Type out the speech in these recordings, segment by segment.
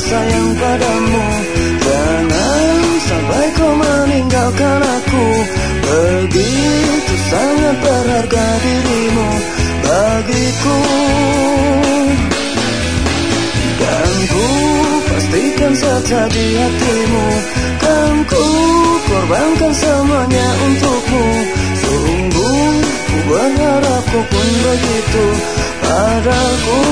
sayang padamu. Jangan sampai kau meninggalkan aku. Begitu sangat berharga dirimu bagiku. Dan ku pastikan saja di hatimu. Kan ku korbankan semuanya untukmu. Sungguh ku berharap kau pun begitu padaku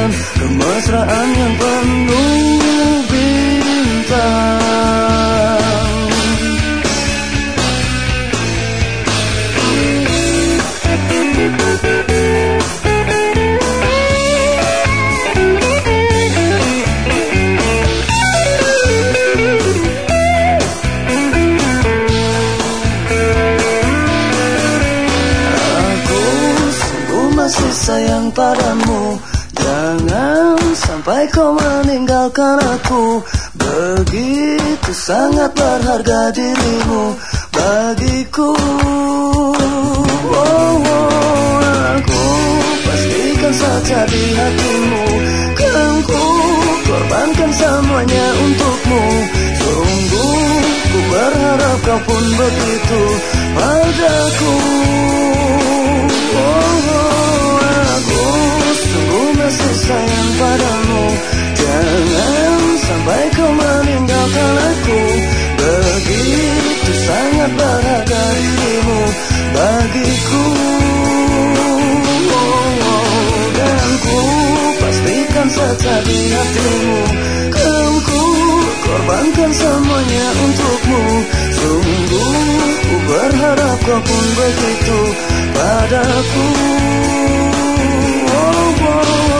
dapatkan kemesraan yang penuh masih sayang padamu Jangan sampai kau meninggalkan aku. Begitu sangat berharga dirimu bagiku. Oh, oh, Aku pastikan saja di hatimu Kan ku korbankan semuanya untukmu. Sungguh ku berharap kau pun begitu padaku. Oh, hatimu kau ku korbankan semuanya untukmu. Sungguh ku berharap kau pun begitu padaku. Oh, oh, oh.